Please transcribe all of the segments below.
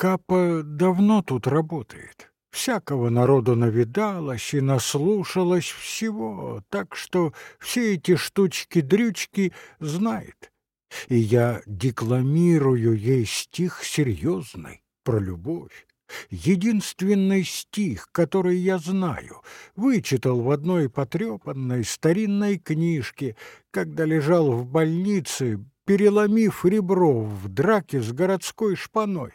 Капа давно тут работает. Всякого народу навидалась и наслушалась всего, так что все эти штучки-дрючки знает. И я декламирую ей стих серьезный про любовь. Единственный стих, который я знаю, вычитал в одной потрепанной старинной книжке, когда лежал в больнице, переломив ребро в драке с городской шпаной.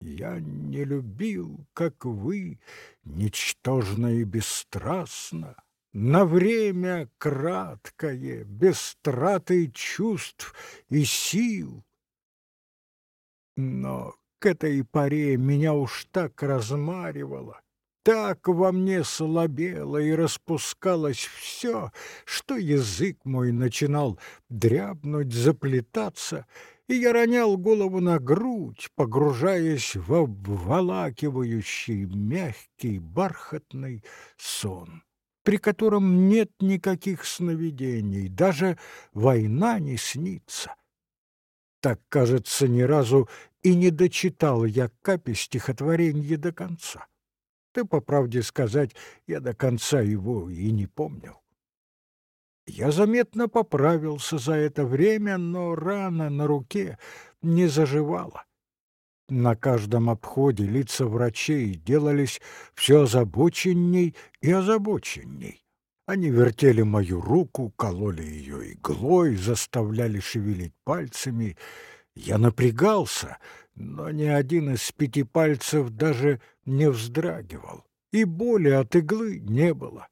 Я не любил, как вы, ничтожно и бесстрастно, на время краткое, без траты чувств и сил. Но к этой поре меня уж так размаривало, так во мне слабело и распускалось все, что язык мой начинал дрябнуть, заплетаться, и я ронял голову на грудь, погружаясь в обволакивающий, мягкий, бархатный сон, при котором нет никаких сновидений, даже война не снится. Так, кажется, ни разу и не дочитал я Капе стихотворенье до конца. Ты, по правде сказать, я до конца его и не помнил. Я заметно поправился за это время, но рана на руке не заживала. На каждом обходе лица врачей делались все озабоченней и озабоченней. Они вертели мою руку, кололи ее иглой, заставляли шевелить пальцами — я напрягался, но ни один из пяти пальцев даже не вздрагивал, и боли от иглы не было.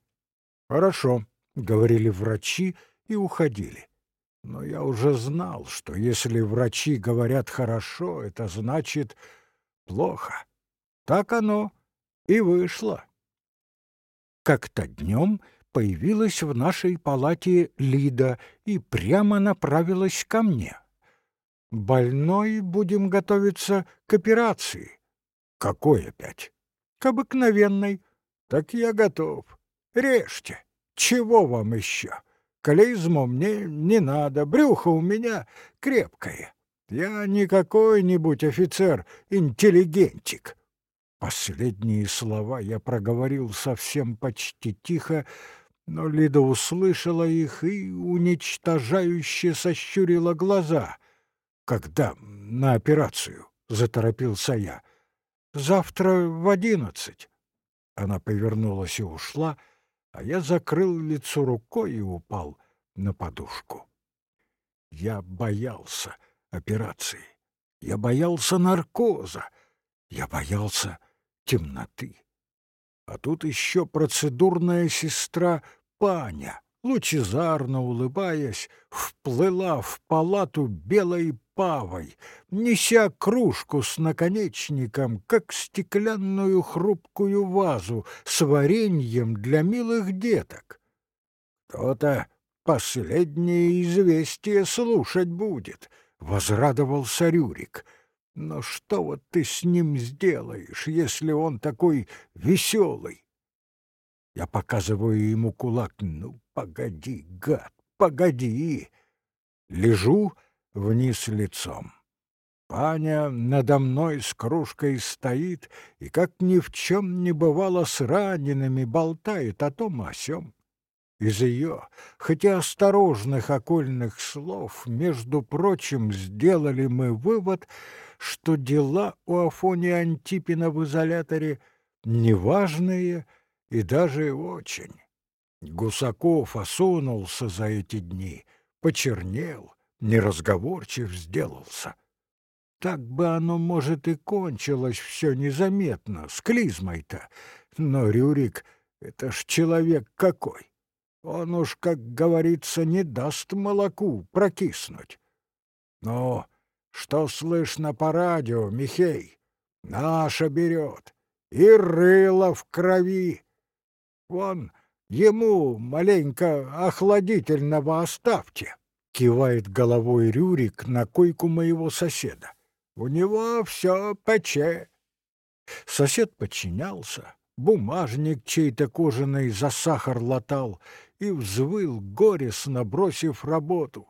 «Хорошо», — говорили врачи и уходили. Но я уже знал, что если врачи говорят «хорошо», это значит «плохо». Так оно и вышло. Как-то днем появилась в нашей палате Лида и прямо направилась ко мне. Больной будем готовиться к операции. Какой опять? К обыкновенной. Так я готов. Режьте. Чего вам еще? Клизму мне не надо, брюхо у меня крепкое. Я не какой-нибудь офицер-интеллигентик. Последние слова я проговорил совсем почти тихо, но Лида услышала их и уничтожающе сощурила глаза. «Когда на операцию?» — заторопился я. «Завтра в одиннадцать». Она повернулась и ушла, а я закрыл лицо рукой и упал на подушку. Я боялся операции, я боялся наркоза, я боялся темноты. А тут еще процедурная сестра Паня, лучезарно улыбаясь, вплыла в палату белой павой, неся кружку с наконечником, как стеклянную хрупкую вазу с вареньем для милых деток. «Кто-то последнее известие слушать будет», — возрадовался Рюрик. «Но что вот ты с ним сделаешь, если он такой веселый?» Я показываю ему кулак. «Ну, погоди, гад, погоди!» Лежу, вниз лицом. Паня надо мной с кружкой стоит и, как ни в чем не бывало, с ранеными болтает о том о сём. Из ее, хотя осторожных окольных слов, между прочим, сделали мы вывод, что дела у Афония Антипина в изоляторе неважные и даже очень. Гусаков осунулся за эти дни, почернел, неразговорчив сделался. Так бы оно, может, и кончилось все незаметно, с клизмой-то. Но Рюрик — это ж человек какой! Он уж, как говорится, не даст молоку прокиснуть. Но что слышно по радио, Михей? Наша берет. И рыло в крови. Вон ему маленько охладительного оставьте кивает головой Рюрик на койку моего соседа. У него все пече. Сосед подчинялся, бумажник чей-то кожаный за сахар латал и взвыл горестно, бросив работу.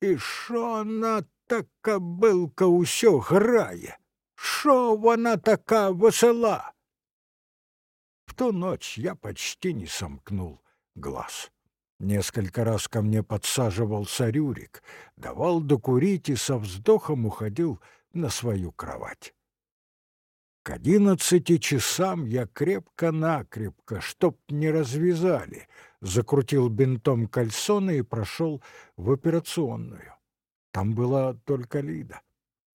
И шо она така былка усё грае? Шо вона така весела? В ту ночь я почти не сомкнул глаз. Несколько раз ко мне подсаживался Рюрик, давал докурить и со вздохом уходил на свою кровать. К одиннадцати часам я крепко-накрепко, чтоб не развязали, закрутил бинтом кальсоны и прошел в операционную. Там была только Лида.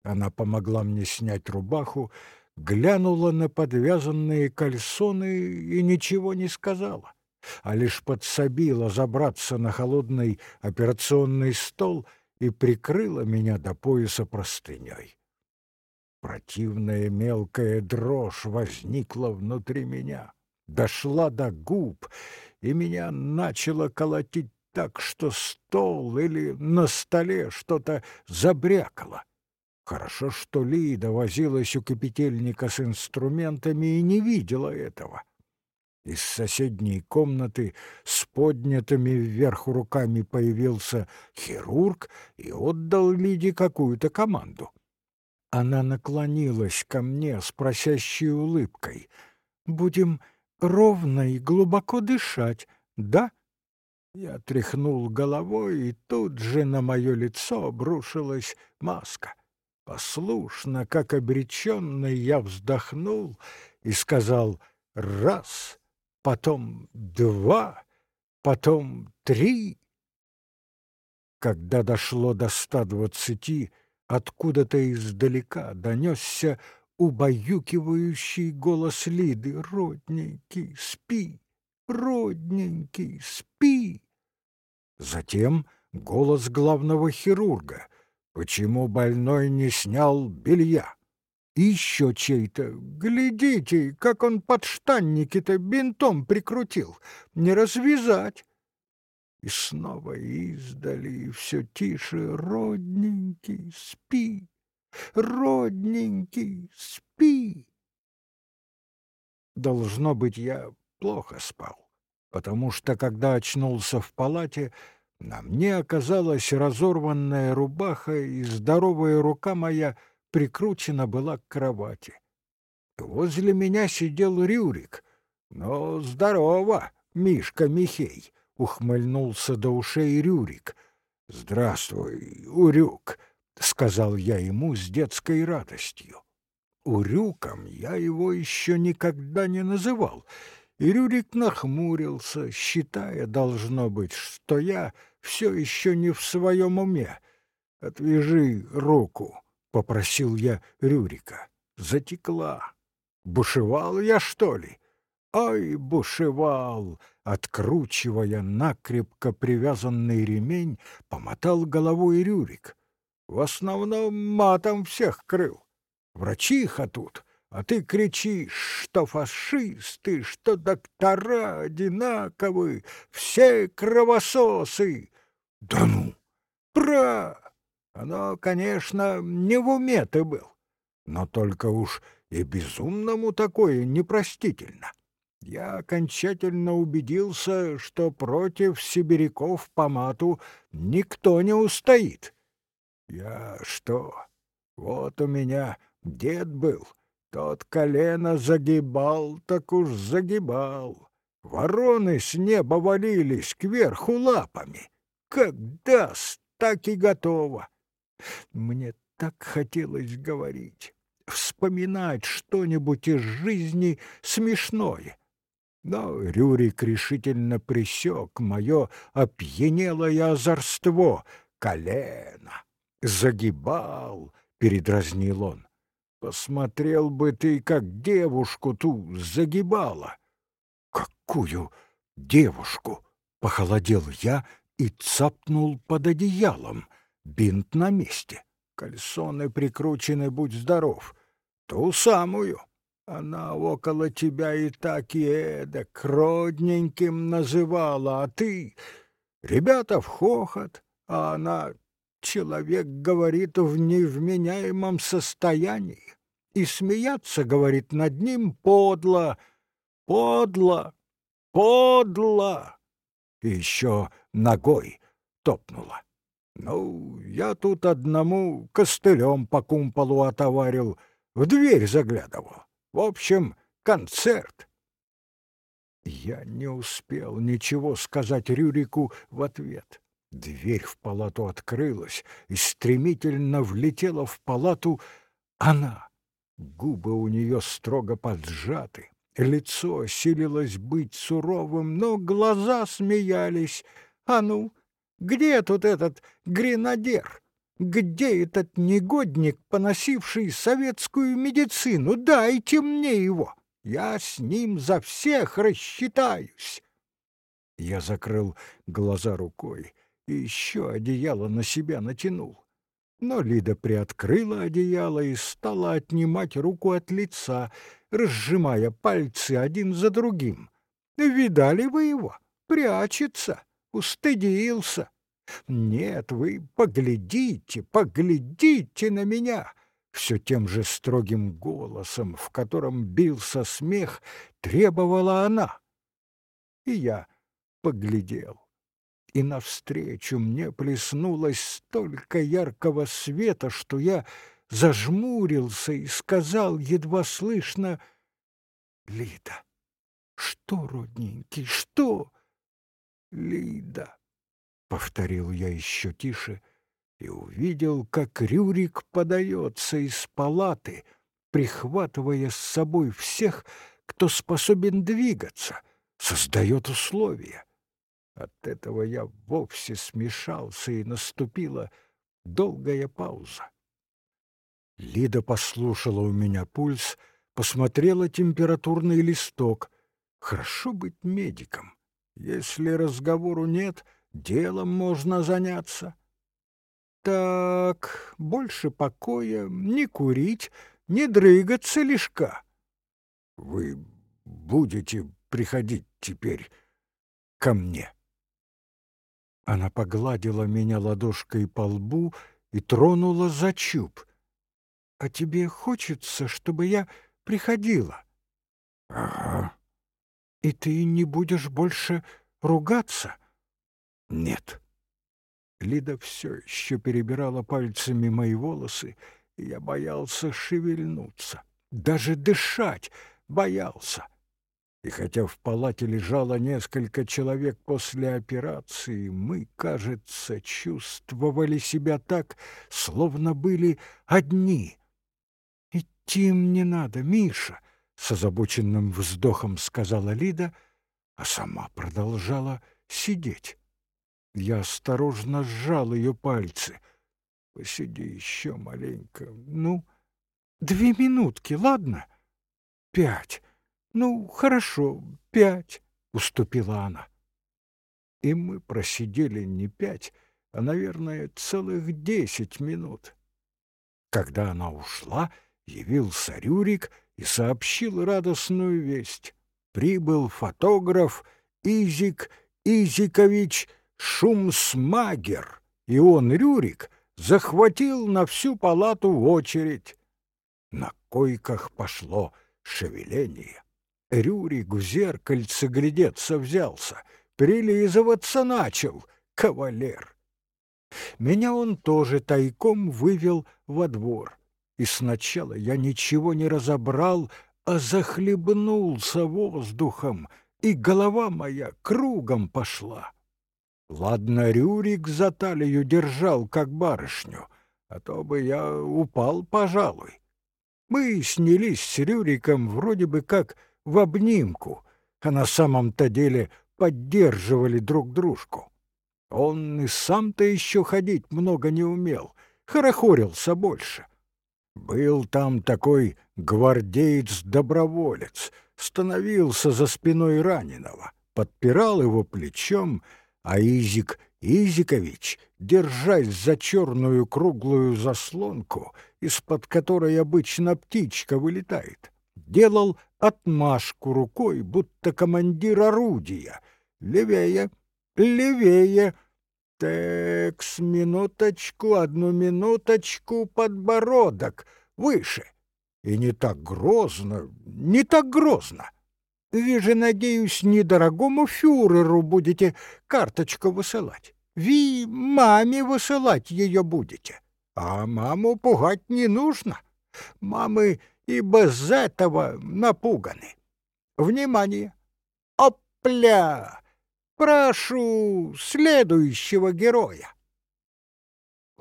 Она помогла мне снять рубаху, глянула на подвязанные кальсоны и ничего не сказала а лишь подсобила забраться на холодный операционный стол и прикрыла меня до пояса простыней. Противная мелкая дрожь возникла внутри меня, дошла до губ, и меня начало колотить так, что стол или на столе что-то забрякало. Хорошо, что Лида возилась у кипятильника с инструментами и не видела этого. Из соседней комнаты с поднятыми вверх руками появился хирург и отдал Лиде какую-то команду. Она наклонилась ко мне с просящей улыбкой. «Будем ровно и глубоко дышать, да?» Я тряхнул головой, и тут же на мое лицо обрушилась маска. Послушно, как обреченный, я вздохнул и сказал «раз», потом два, потом три. Когда дошло до ста двадцати, откуда-то издалека донесся убаюкивающий голос Лиды. «Родненький, спи! Родненький, спи!» Затем голос главного хирурга. «Почему больной не снял белья?» Еще чей-то. Глядите, как он подштанники-то бинтом прикрутил. Не развязать. И снова издали, все тише. Родненький, спи, родненький, спи. Должно быть, я плохо спал, потому что, когда очнулся в палате, на мне оказалась разорванная рубаха, и здоровая рука моя — прикручена была к кровати. Возле меня сидел Рюрик. «Ну, здорово, Мишка Михей!» — ухмыльнулся до ушей Рюрик. «Здравствуй, Урюк!» — сказал я ему с детской радостью. Урюком я его еще никогда не называл, и Рюрик нахмурился, считая, должно быть, что я все еще не в своем уме. «Отвяжи руку!» Попросил я Рюрика. Затекла. Бушевал я, что ли? Ай, бушевал! Откручивая накрепко привязанный ремень, помотал головой Рюрик. В основном матом всех крыл. Врачиха тут, а ты кричишь, что фашисты, что доктора одинаковы, все кровососы. Да ну! Пра! Оно, конечно, не в уме ты был, но только уж и безумному такое непростительно. Я окончательно убедился, что против сибиряков по мату никто не устоит. Я что? Вот у меня дед был, тот колено загибал, так уж загибал. Вороны с неба валились кверху лапами. Как даст, так и готово. Мне так хотелось говорить, вспоминать что-нибудь из жизни смешное. Но Рюрик решительно присек мое опьянелое озорство. Колено! Загибал! — передразнил он. Посмотрел бы ты, как девушку ту загибала. Какую девушку? — похолодел я и цапнул под одеялом. Бинт на месте. Кальсоны прикручены, будь здоров. Ту самую. Она около тебя и так эдак родненьким называла, а ты... Ребята в хохот, а она... Человек, говорит, в невменяемом состоянии. И смеяться, говорит, над ним подло, подло, подло. И еще ногой топнула. Ну, я тут одному костылем по кумполу отоварил, в дверь заглядывал. В общем, концерт. Я не успел ничего сказать Рюрику в ответ. Дверь в палату открылась, и стремительно влетела в палату она. Губы у нее строго поджаты, лицо силилось быть суровым, но глаза смеялись. «А ну, где тут этот гренадер? Где этот негодник, поносивший советскую медицину? Дайте мне его!» Я с ним за всех рассчитаюсь. Я закрыл глаза рукой и еще одеяло на себя натянул. Но Лида приоткрыла одеяло и стала отнимать руку от лица, разжимая пальцы один за другим. «Видали вы его? Прячется, устыдился. Нет, вы поглядите, поглядите на меня!» все тем же строгим голосом, в котором бился смех, требовала она. И я поглядел, и навстречу мне плеснулось столько яркого света, что я зажмурился и сказал едва слышно «Лида». «Что, родненький, что?» «Лида», — повторил я еще тише, — и увидел, как Рюрик подается из палаты, прихватывая с собой всех, кто способен двигаться, создает условия. От этого я вовсе смешался, и наступила долгая пауза. Лида послушала у меня пульс, посмотрела температурный листок. Хорошо быть медиком. Если разговору нет, делом можно заняться. Так, больше покоя, не курить, не дрыгаться лишка. Вы будете приходить теперь ко мне. Она погладила меня ладошкой по лбу и тронула за чуб. А тебе хочется, чтобы я приходила? Ага. И ты не будешь больше ругаться? Нет. Лида все еще перебирала пальцами мои волосы, и я боялся шевельнуться, даже дышать боялся. И хотя в палате лежало несколько человек после операции, мы, кажется, чувствовали себя так, словно были одни. «Идти мне надо, Миша», — с озабоченным вздохом сказала Лида, а сама продолжала сидеть. Я осторожно сжал ее пальцы. Посиди еще маленько. Ну, две минутки, ладно? Пять. Ну, хорошо, пять, уступила она. И мы просидели не пять, а, наверное, целых десять минут. Когда она ушла, явился Рюрик и сообщил радостную весть. Прибыл фотограф Изик Изикович Шумсмагер, и он, Рюрик, захватил на всю палату очередь. На койках пошло шевеление. Рюрик в зеркальце глядеться взялся, прилизываться начал, кавалер. Меня он тоже тайком вывел во двор, и сначала я ничего не разобрал, а захлебнулся воздухом, и голова моя кругом пошла. Ладно, Рюрик за талию держал, как барышню, а то бы я упал, пожалуй. Мы снялись с Рюриком вроде бы как в обнимку, а на самом-то деле поддерживали друг дружку. Он и сам-то еще ходить много не умел, хорохорился больше. Был там такой гвардеец-доброволец, становился за спиной раненого, подпирал его плечом — а Изик Изикович, держась за черную круглую заслонку, из-под которой обычно птичка вылетает, делал отмашку рукой, будто командир орудия. Левее, левее. Текс, минуточку, одну минуточку, подбородок, выше. И не так грозно, не так грозно. Вы же, надеюсь, недорогому фюреру будете карточку высылать. Вы маме высылать ее будете. А маму пугать не нужно. Мамы и без этого напуганы. Внимание! Опля! Прошу следующего героя.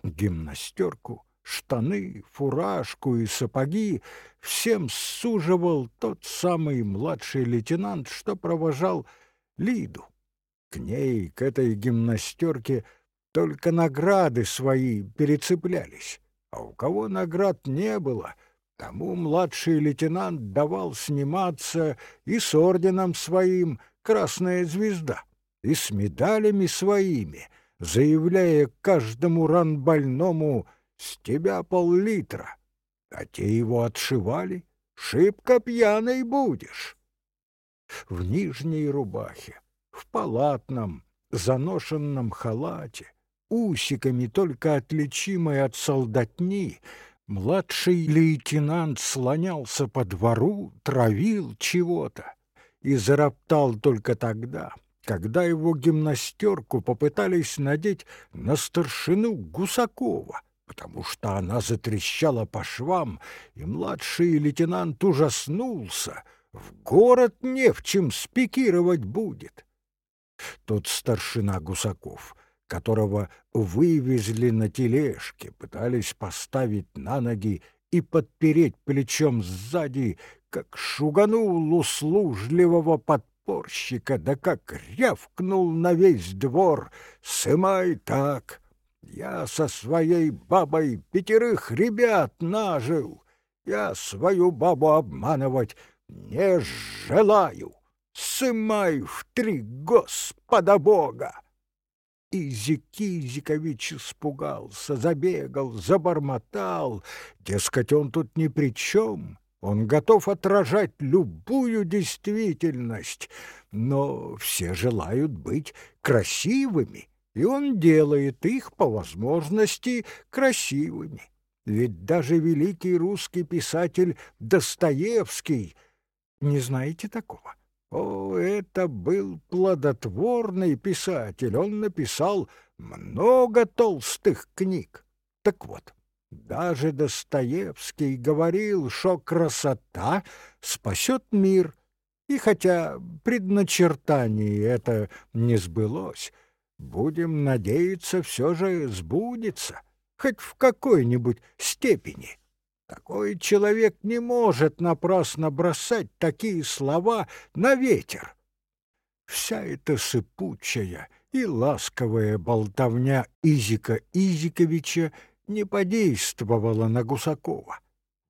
Гимнастерку, штаны, фуражку и сапоги всем суживал тот самый младший лейтенант, что провожал Лиду. К ней, к этой гимнастерке, только награды свои перецеплялись, а у кого наград не было, тому младший лейтенант давал сниматься и с орденом своим «Красная звезда», и с медалями своими, заявляя каждому ранбольному «С тебя пол-литра», а те его отшивали «Шибко пьяный будешь». В нижней рубахе, в палатном, заношенном халате, усиками только отличимой от солдатни, младший лейтенант слонялся по двору, травил чего-то и зароптал только тогда, когда его гимнастерку попытались надеть на старшину Гусакова, потому что она затрещала по швам, и младший лейтенант ужаснулся, в город не в чем спикировать будет. Тот старшина Гусаков, которого вывезли на тележке, пытались поставить на ноги и подпереть плечом сзади, как шуганул услужливого подпорщика, да как рявкнул на весь двор «Сымай так! Я со своей бабой пятерых ребят нажил! Я свою бабу обманывать не желаю! Сымай в три Господа Бога!» Изик Изикович испугался, забегал, забормотал. Дескать, он тут ни при чем. Он готов отражать любую действительность, но все желают быть красивыми, и он делает их по возможности красивыми. Ведь даже великий русский писатель Достоевский, не знаете такого? О, это был плодотворный писатель, он написал много толстых книг. Так вот, даже Достоевский говорил, что красота спасет мир. И хотя предначертание это не сбылось, будем надеяться, все же сбудется, хоть в какой-нибудь степени. Такой человек не может напрасно бросать такие слова на ветер. Вся эта сыпучая и ласковая болтовня Изика Изиковича не подействовала на Гусакова.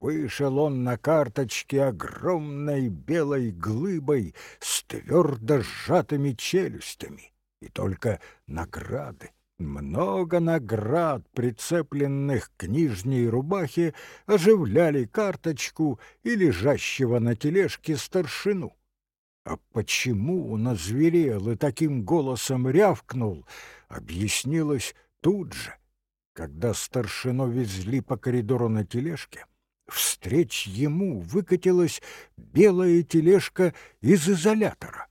Вышел он на карточке огромной белой глыбой с твердо сжатыми челюстями, и только награды, много наград, прицепленных к нижней рубахе, оживляли карточку и лежащего на тележке старшину. А почему он озверел и таким голосом рявкнул, объяснилось тут же. Когда старшину везли по коридору на тележке, встреч ему выкатилась белая тележка из изолятора.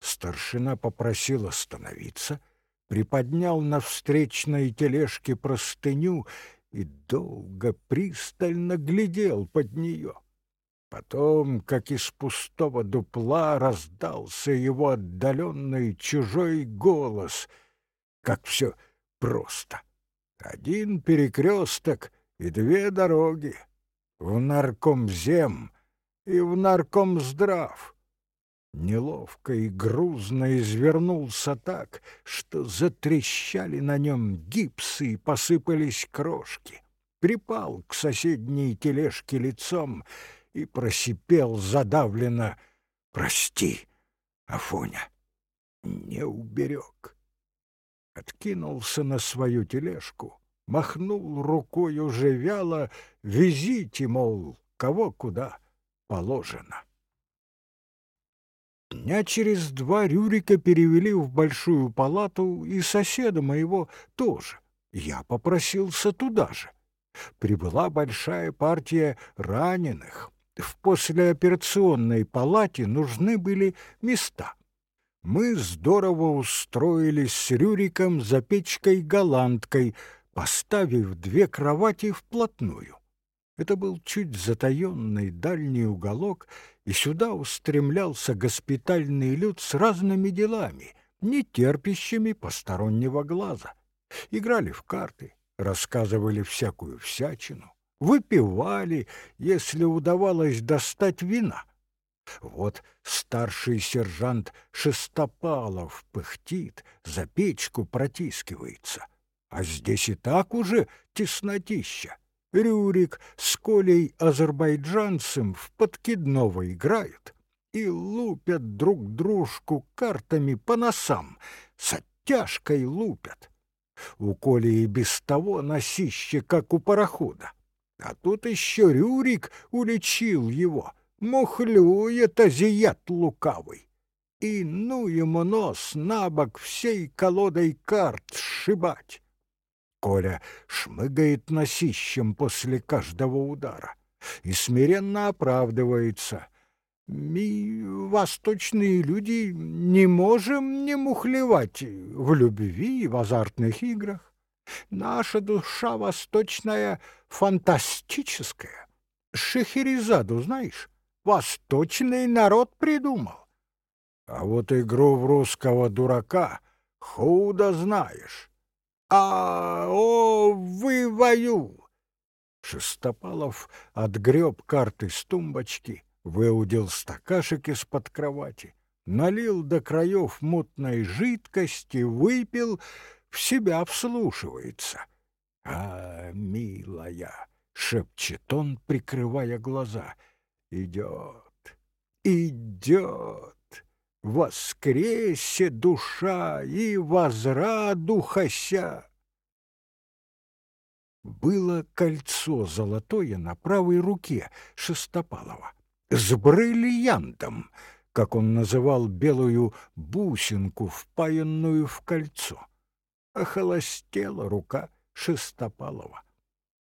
Старшина попросил остановиться, приподнял на встречной тележке простыню и долго пристально глядел под нее. Потом, как из пустого дупла, раздался его отдаленный чужой голос. Как все просто! Один перекресток и две дороги. В наркомзем и в наркомздрав. Неловко и грузно извернулся так, что затрещали на нем гипсы и посыпались крошки. Припал к соседней тележке лицом и просипел задавленно «Прости, Афоня, не уберег» откинулся на свою тележку, махнул рукой уже вяло, везите, мол, кого куда положено. Дня через два Рюрика перевели в большую палату, и соседа моего тоже. Я попросился туда же. Прибыла большая партия раненых. В послеоперационной палате нужны были места мы здорово устроились с Рюриком за печкой-голландкой, поставив две кровати вплотную. Это был чуть затаенный дальний уголок, и сюда устремлялся госпитальный люд с разными делами, не терпящими постороннего глаза. Играли в карты, рассказывали всякую всячину, выпивали, если удавалось достать вина. Вот старший сержант Шестопалов пыхтит, за печку протискивается, а здесь и так уже теснотища. Рюрик с Колей азербайджанцем в подкидного играют и лупят друг дружку картами по носам, с оттяжкой лупят. У Коли и без того носище, как у парохода. А тут еще Рюрик уличил его, мухлюет азиат лукавый. И ну ему нос на бок всей колодой карт сшибать. Коля шмыгает носищем после каждого удара и смиренно оправдывается. Мы, восточные люди, не можем не мухлевать в любви и в азартных играх. Наша душа восточная фантастическая. Шехерезаду знаешь? Восточный народ придумал. А вот игру в русского дурака худо знаешь. А, о, вы вою! Шестопалов отгреб карты с тумбочки, выудил стакашек из-под кровати, налил до краев мутной жидкости, выпил, в себя вслушивается. «А, милая!» — шепчет он, прикрывая глаза. «Идет, идет!» воскресе душа и возрадухася. Было кольцо золотое на правой руке Шестопалова с бриллиантом, как он называл белую бусинку, впаянную в кольцо. Охолостела рука Шестопалова.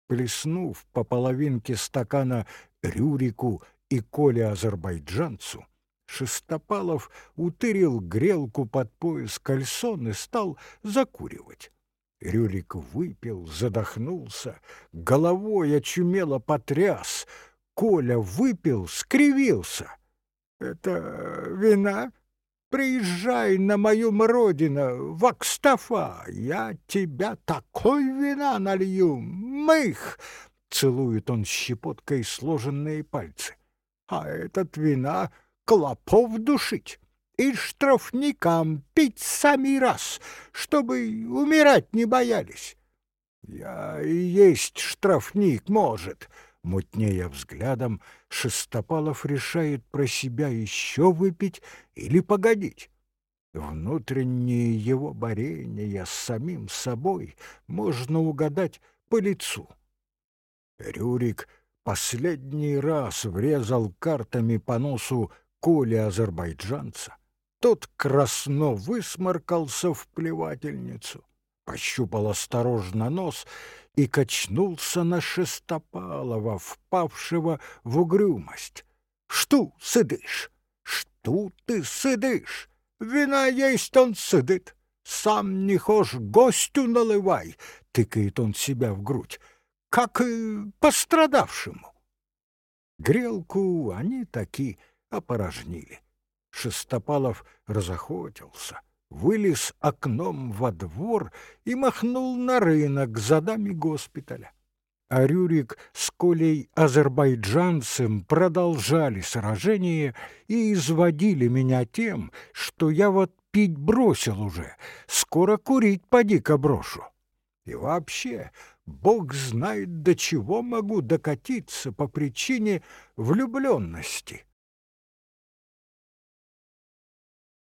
Плеснув по половинке стакана Рюрику и Коле азербайджанцу, Шестопалов утырил грелку под пояс кальсон и стал закуривать. Рюрик выпил, задохнулся, головой очумело потряс. Коля выпил, скривился. «Это вина? Приезжай на мою родину, в Акстафа, я тебя такой вина налью, мых!» Целует он щепоткой сложенные пальцы. «А этот вина клопов душить и штрафникам пить сами раз, чтобы умирать не боялись. Я и есть штрафник, может. Мутнея взглядом, Шестопалов решает про себя еще выпить или погодить. Внутренние его борения с самим собой можно угадать по лицу. Рюрик последний раз врезал картами по носу Коли азербайджанца, тот красно высморкался в плевательницу, пощупал осторожно нос и качнулся на Шестопалова, впавшего в угрюмость. «Что сидишь? Что ты сидишь? Вина есть он сидит. Сам не хошь гостю наливай!» — тыкает он себя в грудь, как и пострадавшему. Грелку они такие опорожнили. Шестопалов разохотился, вылез окном во двор и махнул на рынок за дами госпиталя. А Рюрик с Колей азербайджанцем продолжали сражение и изводили меня тем, что я вот пить бросил уже, скоро курить поди-ка брошу. И вообще, Бог знает, до чего могу докатиться по причине влюбленности.